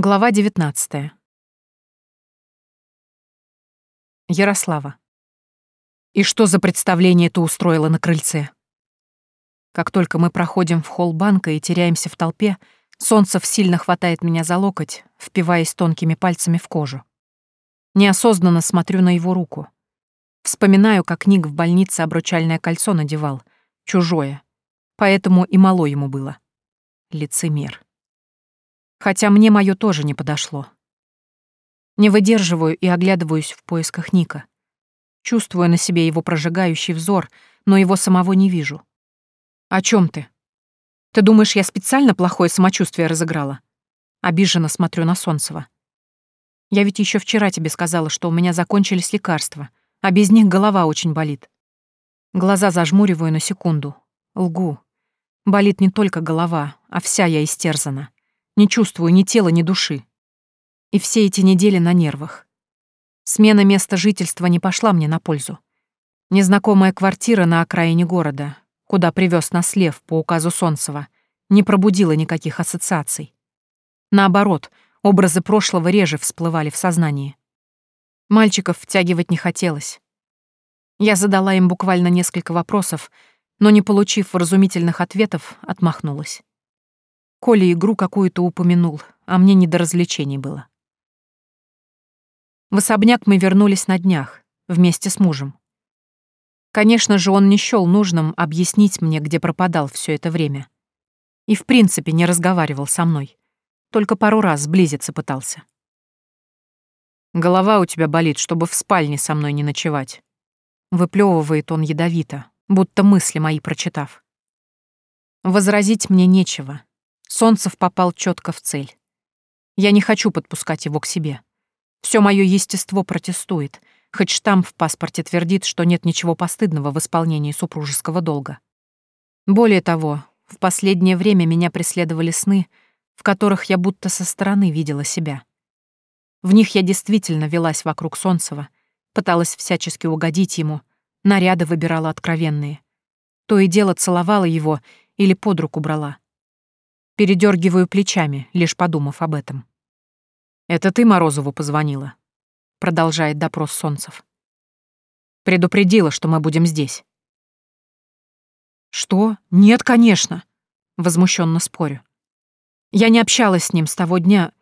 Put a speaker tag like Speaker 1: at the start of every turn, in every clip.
Speaker 1: Глава 19. Ярослава. И что за представление ты устроила на крыльце? Как только мы проходим в холл банка и теряемся в толпе, Солнцев сильно хватает меня за локоть, впиваясь тонкими пальцами в кожу. Неосознанно смотрю на его руку. Вспоминаю, как Ник в больнице обручальное кольцо надевал, чужое, поэтому и мало ему было. Лицемер хотя мне моё тоже не подошло. Не выдерживаю и оглядываюсь в поисках Ника. Чувствую на себе его прожигающий взор, но его самого не вижу. «О чем ты? Ты думаешь, я специально плохое самочувствие разыграла?» Обиженно смотрю на Солнцева. «Я ведь еще вчера тебе сказала, что у меня закончились лекарства, а без них голова очень болит. Глаза зажмуриваю на секунду. Лгу. Болит не только голова, а вся я истерзана. Не чувствую ни тела, ни души. И все эти недели на нервах. Смена места жительства не пошла мне на пользу. Незнакомая квартира на окраине города, куда привез нас Лев по указу Солнцева, не пробудила никаких ассоциаций. Наоборот, образы прошлого реже всплывали в сознании. Мальчиков втягивать не хотелось. Я задала им буквально несколько вопросов, но, не получив вразумительных ответов, отмахнулась. Коля игру какую-то упомянул, а мне не до развлечений было. В особняк мы вернулись на днях, вместе с мужем. Конечно же, он не счёл нужным объяснить мне, где пропадал все это время. И в принципе не разговаривал со мной. Только пару раз сблизиться пытался. «Голова у тебя болит, чтобы в спальне со мной не ночевать». Выплёвывает он ядовито, будто мысли мои прочитав. Возразить мне нечего, Солнцев попал четко в цель. Я не хочу подпускать его к себе. Все мое естество протестует, хоть штамп в паспорте твердит, что нет ничего постыдного в исполнении супружеского долга. Более того, в последнее время меня преследовали сны, в которых я будто со стороны видела себя. В них я действительно велась вокруг Солнцева, пыталась всячески угодить ему, наряды выбирала откровенные. То и дело целовала его или под руку брала. Передергиваю плечами, лишь подумав об этом. «Это ты Морозову позвонила?» Продолжает допрос Солнцев. «Предупредила, что мы будем здесь». «Что? Нет, конечно!» Возмущенно спорю. «Я не общалась с ним с того дня,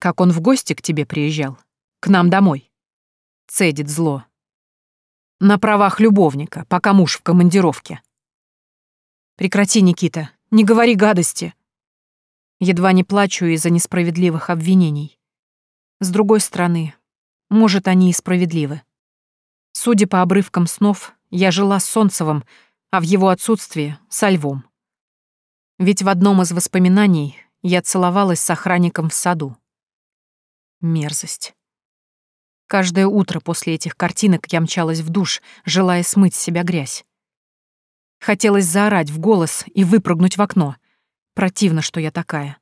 Speaker 1: как он в гости к тебе приезжал. К нам домой». Цедит зло. «На правах любовника, пока муж в командировке». «Прекрати, Никита, не говори гадости!» Едва не плачу из-за несправедливых обвинений. С другой стороны, может, они и справедливы. Судя по обрывкам снов, я жила с Солнцевым, а в его отсутствии — со Львом. Ведь в одном из воспоминаний я целовалась с охранником в саду. Мерзость. Каждое утро после этих картинок я мчалась в душ, желая смыть с себя грязь. Хотелось заорать в голос и выпрыгнуть в окно — Противно, что я такая.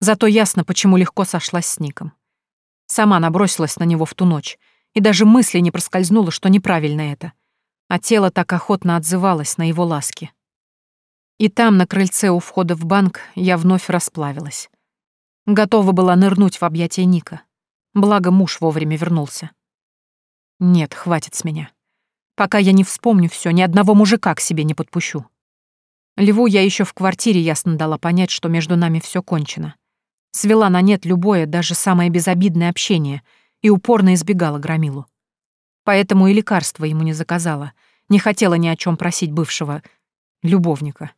Speaker 1: Зато ясно, почему легко сошлась с Ником. Сама набросилась на него в ту ночь, и даже мысли не проскользнуло, что неправильно это. А тело так охотно отзывалось на его ласки. И там, на крыльце у входа в банк, я вновь расплавилась. Готова была нырнуть в объятия Ника. Благо муж вовремя вернулся. Нет, хватит с меня. Пока я не вспомню все, ни одного мужика к себе не подпущу. Льву я еще в квартире ясно дала понять, что между нами все кончено. Свела на нет любое, даже самое безобидное общение и упорно избегала Громилу. Поэтому и лекарства ему не заказала, не хотела ни о чем просить бывшего любовника.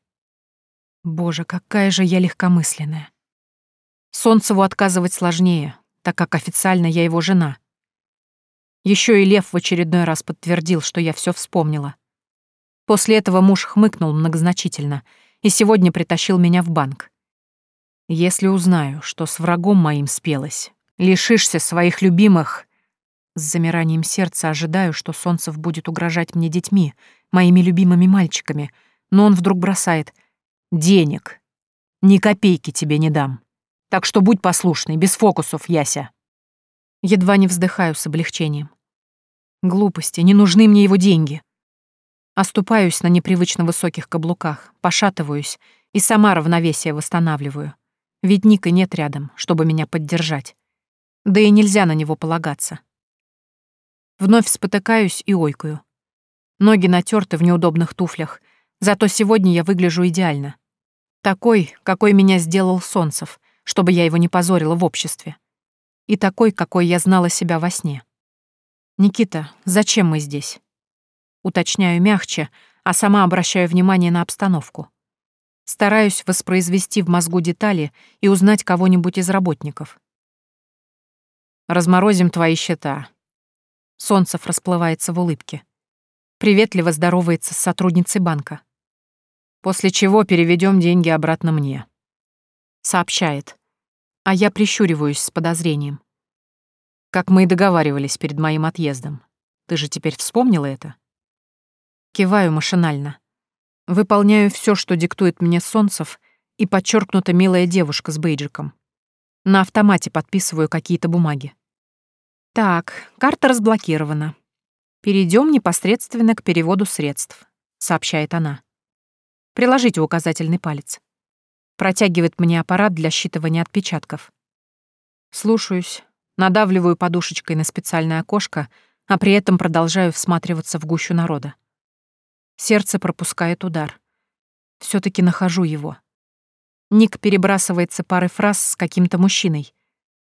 Speaker 1: Боже, какая же я легкомысленная. Солнцеву отказывать сложнее, так как официально я его жена. Еще и Лев в очередной раз подтвердил, что я все вспомнила. После этого муж хмыкнул многозначительно и сегодня притащил меня в банк. «Если узнаю, что с врагом моим спелось, лишишься своих любимых...» С замиранием сердца ожидаю, что Солнцев будет угрожать мне детьми, моими любимыми мальчиками, но он вдруг бросает «Денег. Ни копейки тебе не дам. Так что будь послушный, без фокусов, Яся». Едва не вздыхаю с облегчением. Глупости, не нужны мне его деньги. Оступаюсь на непривычно высоких каблуках, пошатываюсь и сама равновесие восстанавливаю. Ведь Ника нет рядом, чтобы меня поддержать. Да и нельзя на него полагаться. Вновь спотыкаюсь и ойкаю. Ноги натерты в неудобных туфлях, зато сегодня я выгляжу идеально. Такой, какой меня сделал Солнцев, чтобы я его не позорила в обществе. И такой, какой я знала себя во сне. «Никита, зачем мы здесь?» Уточняю мягче, а сама обращаю внимание на обстановку. Стараюсь воспроизвести в мозгу детали и узнать кого-нибудь из работников. «Разморозим твои счета». Солнцев расплывается в улыбке. Приветливо здоровается с сотрудницей банка. После чего переведем деньги обратно мне. Сообщает. А я прищуриваюсь с подозрением. Как мы и договаривались перед моим отъездом. Ты же теперь вспомнила это? Киваю машинально. Выполняю все, что диктует мне Солнцев, и подчеркнута милая девушка с бейджиком. На автомате подписываю какие-то бумаги. Так, карта разблокирована. Перейдем непосредственно к переводу средств, сообщает она. Приложите указательный палец. Протягивает мне аппарат для считывания отпечатков. Слушаюсь, надавливаю подушечкой на специальное окошко, а при этом продолжаю всматриваться в гущу народа. Сердце пропускает удар. все таки нахожу его. Ник перебрасывается парой фраз с каким-то мужчиной.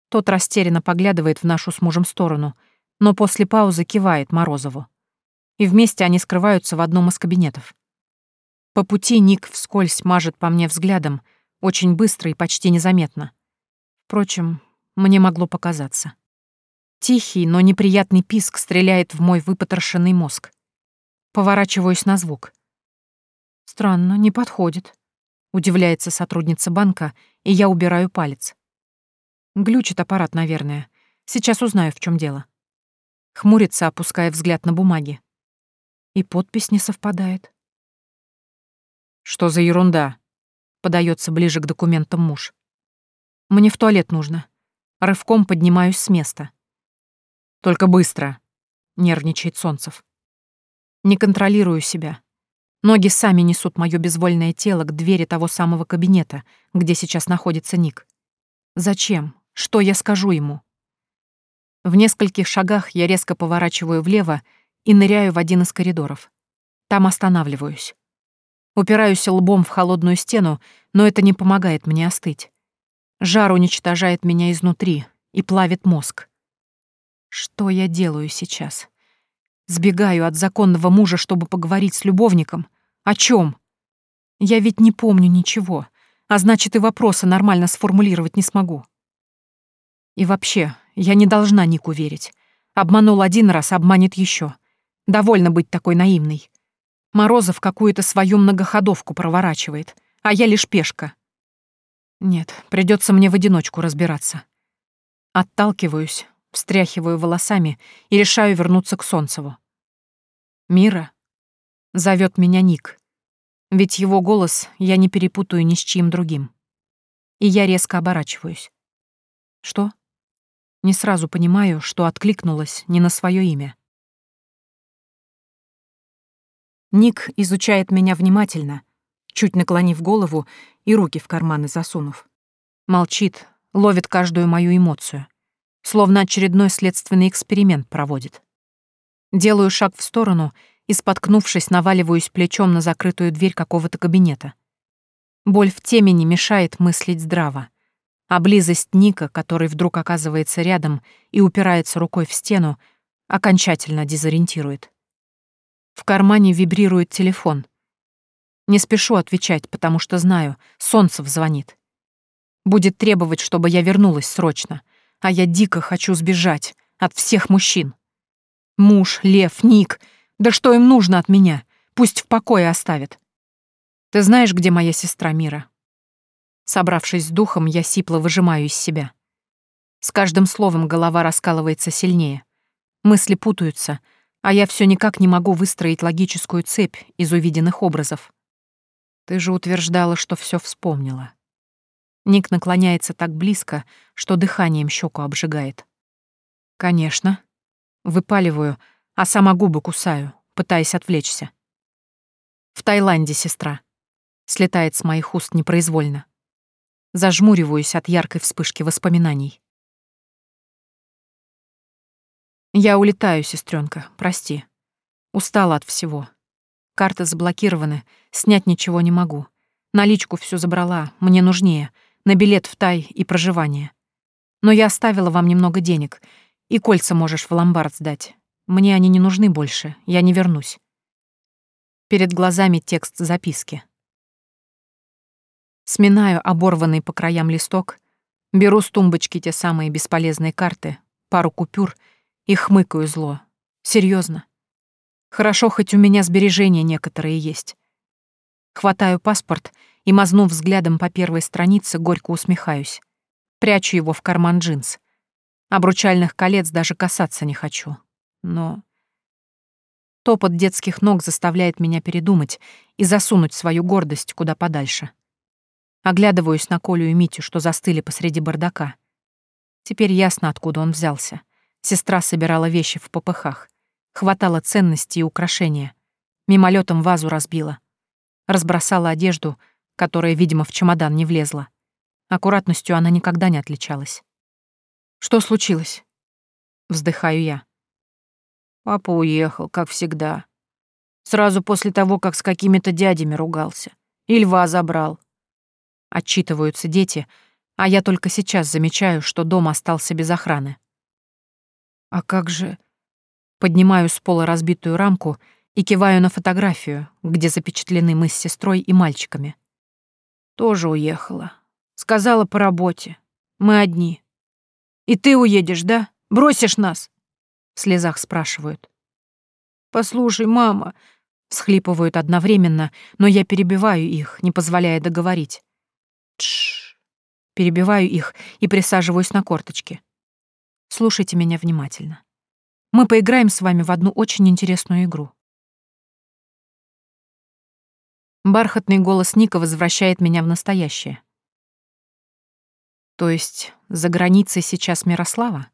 Speaker 1: Тот растерянно поглядывает в нашу с мужем сторону — но после паузы кивает Морозову. И вместе они скрываются в одном из кабинетов. По пути Ник вскользь мажет по мне взглядом, очень быстро и почти незаметно. Впрочем, мне могло показаться. Тихий, но неприятный писк стреляет в мой выпотрошенный мозг. Поворачиваюсь на звук. Странно, не подходит. Удивляется сотрудница банка, и я убираю палец. Глючит аппарат, наверное. Сейчас узнаю, в чем дело. Хмурится, опуская взгляд на бумаги. И подпись не совпадает. «Что за ерунда?» — подается ближе к документам муж. «Мне в туалет нужно. Рывком поднимаюсь с места». «Только быстро», — нервничает Солнцев. Не контролирую себя. Ноги сами несут мое безвольное тело к двери того самого кабинета, где сейчас находится Ник. Зачем? Что я скажу ему? В нескольких шагах я резко поворачиваю влево и ныряю в один из коридоров. Там останавливаюсь. Упираюсь лбом в холодную стену, но это не помогает мне остыть. Жар уничтожает меня изнутри и плавит мозг. Что я делаю сейчас? Сбегаю от законного мужа, чтобы поговорить с любовником? О чем? Я ведь не помню ничего, а значит и вопросы нормально сформулировать не смогу. И вообще, я не должна Нику верить. Обманул один раз, обманет еще. Довольно быть такой наивной. Морозов какую-то свою многоходовку проворачивает, а я лишь пешка. Нет, придется мне в одиночку разбираться. Отталкиваюсь, встряхиваю волосами и решаю вернуться к Солнцеву. «Мира?» — зовет меня Ник. Ведь его голос я не перепутаю ни с чьим другим. И я резко оборачиваюсь. «Что?» Не сразу понимаю, что откликнулась не на свое имя. Ник изучает меня внимательно, чуть наклонив голову и руки в карманы засунув. Молчит, ловит каждую мою эмоцию, словно очередной следственный эксперимент проводит. Делаю шаг в сторону и, споткнувшись, наваливаюсь плечом на закрытую дверь какого-то кабинета. Боль в темени мешает мыслить здраво а близость Ника, который вдруг оказывается рядом и упирается рукой в стену, окончательно дезориентирует. В кармане вибрирует телефон. Не спешу отвечать, потому что знаю, Солнцев звонит. Будет требовать, чтобы я вернулась срочно, а я дико хочу сбежать от всех мужчин. Муж, Лев, Ник, да что им нужно от меня? Пусть в покое оставят. Ты знаешь, где моя сестра Мира? Собравшись с духом, я сипло выжимаю из себя. С каждым словом голова раскалывается сильнее. Мысли путаются, а я все никак не могу выстроить логическую цепь из увиденных образов. Ты же утверждала, что все вспомнила. Ник наклоняется так близко, что дыханием щеку обжигает. Конечно. Выпаливаю, а сама губы кусаю, пытаясь отвлечься. В Таиланде, сестра. Слетает с моих уст непроизвольно. Зажмуриваюсь от яркой вспышки воспоминаний. Я улетаю, сестренка, прости. Устала от всего. Карты заблокированы, снять ничего не могу. Наличку всю забрала, мне нужнее, на билет в Тай и проживание. Но я оставила вам немного денег, и кольца можешь в ломбард сдать. Мне они не нужны больше, я не вернусь. Перед глазами текст записки. Сминаю оборванный по краям листок, беру с тумбочки те самые бесполезные карты, пару купюр и хмыкаю зло. Серьезно. Хорошо, хоть у меня сбережения некоторые есть. Хватаю паспорт и, мазнув взглядом по первой странице, горько усмехаюсь. Прячу его в карман джинс. Обручальных колец даже касаться не хочу. Но... Топот детских ног заставляет меня передумать и засунуть свою гордость куда подальше. Оглядываюсь на Колю и Митю, что застыли посреди бардака. Теперь ясно, откуда он взялся. Сестра собирала вещи в попыхах. Хватало ценностей и украшения. Мимолетом вазу разбила. Разбросала одежду, которая, видимо, в чемодан не влезла. Аккуратностью она никогда не отличалась. «Что случилось?» Вздыхаю я.
Speaker 2: Папа уехал, как всегда. Сразу после того, как с какими-то дядями ругался. И льва забрал.
Speaker 1: Отчитываются дети, а я только сейчас замечаю, что дом остался без охраны. А как же... Поднимаю с пола разбитую рамку и киваю на фотографию, где запечатлены мы с сестрой и мальчиками.
Speaker 2: Тоже уехала. Сказала по работе. Мы одни. И ты уедешь, да? Бросишь нас? В слезах спрашивают. Послушай, мама, всхлипывают одновременно, но я перебиваю их, не позволяя договорить. Тш. Перебиваю их и присаживаюсь на корточки. Слушайте меня внимательно. Мы поиграем с вами в одну очень интересную игру. Бархатный голос Ника возвращает меня в настоящее. То есть за границей сейчас Мирослава?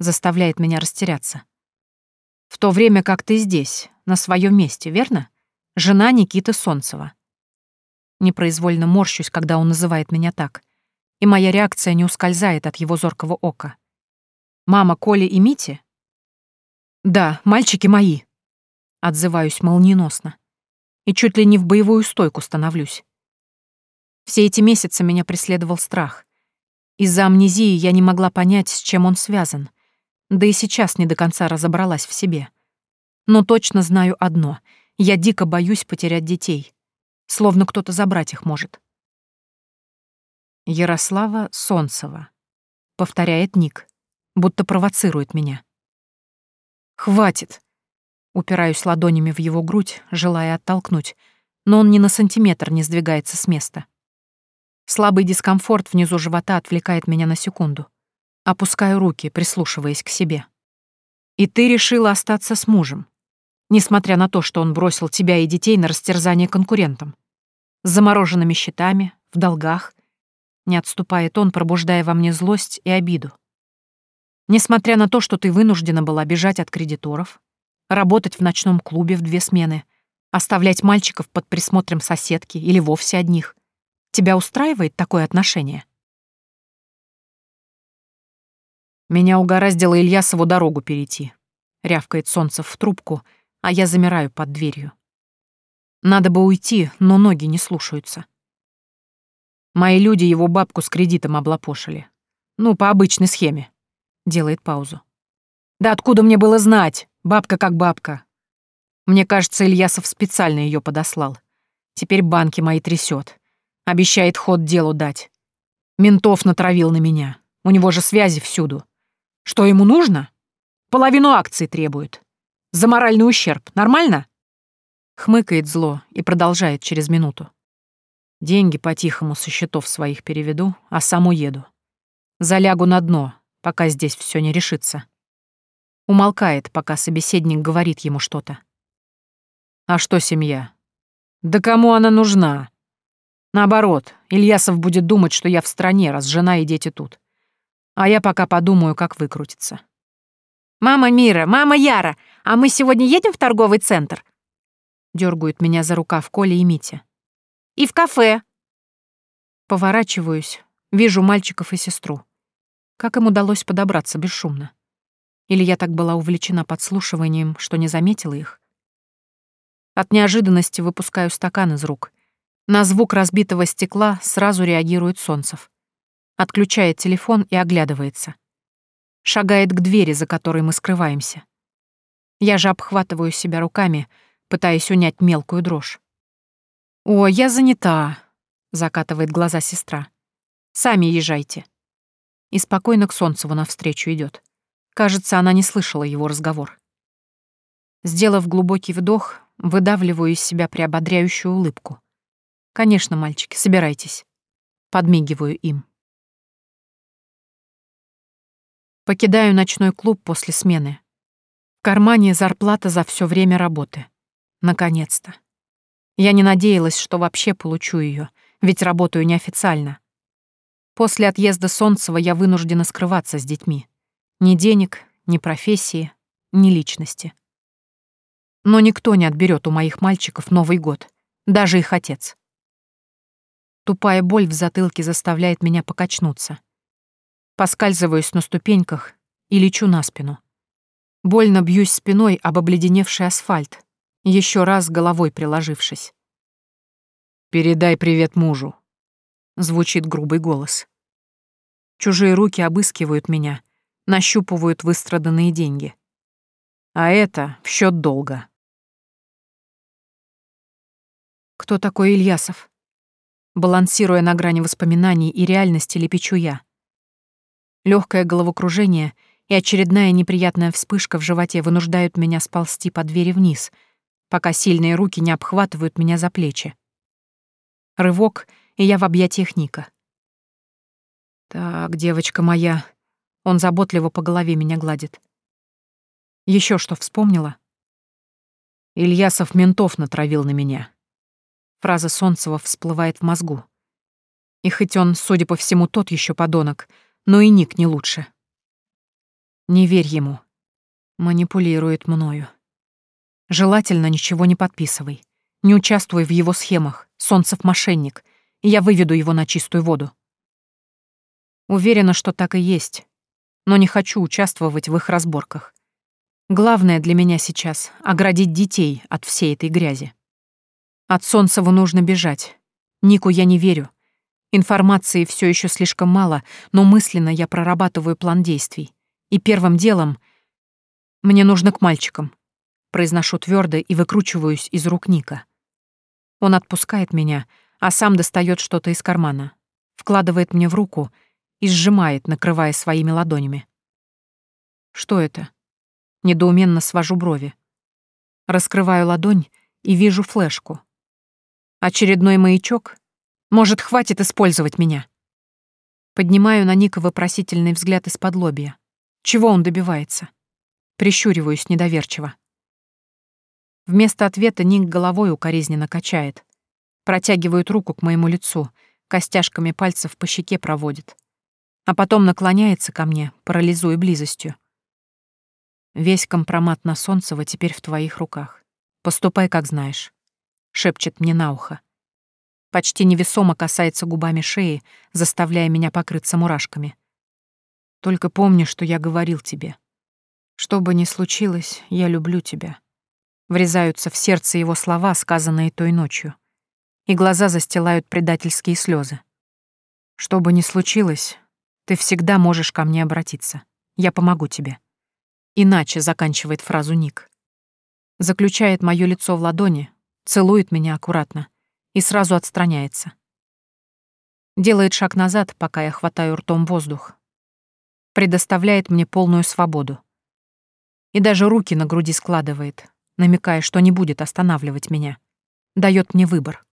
Speaker 2: Заставляет меня растеряться. В то время как ты здесь, на своем месте, верно? Жена Никиты Солнцева. Непроизвольно морщусь, когда он называет меня так, и моя реакция не ускользает от его зоркого ока. «Мама Коли и Мити?» «Да, мальчики мои», — отзываюсь молниеносно. И чуть ли не в боевую стойку становлюсь. Все эти месяцы меня преследовал страх. Из-за амнезии я не могла понять, с чем он связан. Да и сейчас не до конца разобралась в себе. Но точно знаю одно — я дико боюсь потерять детей словно кто-то забрать их может. Ярослава Солнцева. Повторяет Ник, будто провоцирует меня. «Хватит!» Упираюсь ладонями в его грудь, желая оттолкнуть, но он ни на сантиметр не сдвигается с места. Слабый дискомфорт внизу живота отвлекает меня на секунду. Опускаю руки, прислушиваясь к себе. «И ты решила остаться с мужем, несмотря на то, что он бросил тебя и детей на растерзание конкурентам с замороженными счетами, в долгах. Не отступает он, пробуждая во мне злость и обиду. Несмотря на то, что ты вынуждена была бежать от кредиторов, работать в ночном клубе в две смены, оставлять мальчиков под присмотром соседки или вовсе одних, тебя устраивает такое отношение? Меня угораздило Ильясову дорогу перейти. Рявкает Солнцев в трубку, а я замираю под дверью. Надо бы уйти, но ноги не слушаются. Мои люди его бабку с кредитом облапошили. Ну, по обычной схеме. Делает паузу. Да откуда мне было знать? Бабка как бабка. Мне кажется, Ильясов специально ее подослал. Теперь банки мои трясет. Обещает ход делу дать. Ментов натравил на меня. У него же связи всюду. Что ему нужно? Половину акций требует. За моральный ущерб. Нормально? Хмыкает зло и продолжает через минуту. Деньги по-тихому со счетов своих переведу, а сам уеду. Залягу на дно, пока здесь все не решится. Умолкает, пока собеседник говорит ему что-то. А что семья? Да кому она нужна? Наоборот, Ильясов будет думать, что я в стране, раз жена и дети тут. А я пока подумаю, как выкрутиться. «Мама Мира, мама Яра, а мы сегодня едем в торговый центр?» Дергают меня за рукав Коля и Митя. «И в кафе!» Поворачиваюсь,
Speaker 1: Вижу мальчиков и сестру. Как им удалось подобраться бесшумно? Или я так была увлечена подслушиванием, что не заметила их? От неожиданности выпускаю стакан из рук. На звук разбитого стекла сразу реагирует Солнцев. Отключает телефон и оглядывается. Шагает к двери, за которой мы скрываемся. Я же обхватываю себя руками, пытаясь унять мелкую дрожь. «О, я занята», — закатывает глаза сестра. «Сами езжайте». И спокойно к Солнцеву навстречу идет. Кажется, она не слышала его разговор. Сделав глубокий вдох, выдавливаю из себя приободряющую улыбку. «Конечно, мальчики, собирайтесь». Подмигиваю им. Покидаю ночной клуб после смены. В кармане зарплата за все время работы. Наконец-то. Я не надеялась, что вообще получу ее, ведь работаю неофициально. После отъезда Солнцева я вынуждена скрываться с детьми. Ни денег, ни профессии, ни личности. Но никто не отберет у моих мальчиков Новый год, даже их отец. Тупая боль в затылке заставляет меня покачнуться. Поскальзываюсь на ступеньках и лечу на спину. Больно бьюсь спиной об обледеневший асфальт, еще раз головой приложившись. «Передай привет мужу», — звучит грубый голос. Чужие руки обыскивают меня, нащупывают выстраданные деньги. А это в счет долга. Кто такой Ильясов? Балансируя на грани воспоминаний и реальности, лепечу я. Легкое головокружение — и очередная неприятная вспышка в животе вынуждают меня сползти по двери вниз, пока сильные руки не обхватывают меня за плечи. Рывок, и я в объятиях Ника. «Так, девочка моя...» Он заботливо по голове меня гладит. Еще что вспомнила? Ильясов ментов натравил на меня. Фраза Солнцева всплывает в мозгу. И хоть он, судя по всему, тот еще подонок, но и Ник не лучше. Не верь ему. Манипулирует мною. Желательно ничего не подписывай. Не участвуй в его схемах. Солнцев мошенник, и я выведу его на чистую воду. Уверена, что так и есть, но не хочу участвовать в их разборках. Главное для меня сейчас — оградить детей от всей этой грязи. От Солнцева нужно бежать. Нику я не верю. Информации все еще слишком мало, но мысленно я прорабатываю план действий. И первым делом мне нужно к мальчикам. Произношу твердо и выкручиваюсь из рук Ника. Он отпускает меня, а сам достает что-то из кармана, вкладывает мне в руку и сжимает, накрывая своими ладонями. Что это? Недоуменно свожу брови. Раскрываю ладонь и вижу флешку. Очередной маячок? Может, хватит использовать меня? Поднимаю на Ника вопросительный взгляд из-под лобья. Чего он добивается? Прищуриваюсь недоверчиво. Вместо ответа Ник головой укоризненно качает. Протягивает руку к моему лицу, костяшками пальцев по щеке проводит. А потом наклоняется ко мне, парализуя близостью. «Весь компромат на Солнцева теперь в твоих руках. Поступай, как знаешь», — шепчет мне на ухо. Почти невесомо касается губами шеи, заставляя меня покрыться мурашками. Только помни, что я говорил тебе. Что бы ни случилось, я люблю тебя. Врезаются в сердце его слова, сказанные той ночью. И глаза застилают предательские слезы. Что бы ни случилось, ты всегда можешь ко мне обратиться. Я помогу тебе. Иначе заканчивает фразу Ник. Заключает мое лицо в ладони, целует меня аккуратно и сразу отстраняется. Делает шаг назад, пока я хватаю ртом воздух, предоставляет мне полную свободу. И даже руки на груди складывает, намекая, что не будет останавливать меня. Дает мне выбор.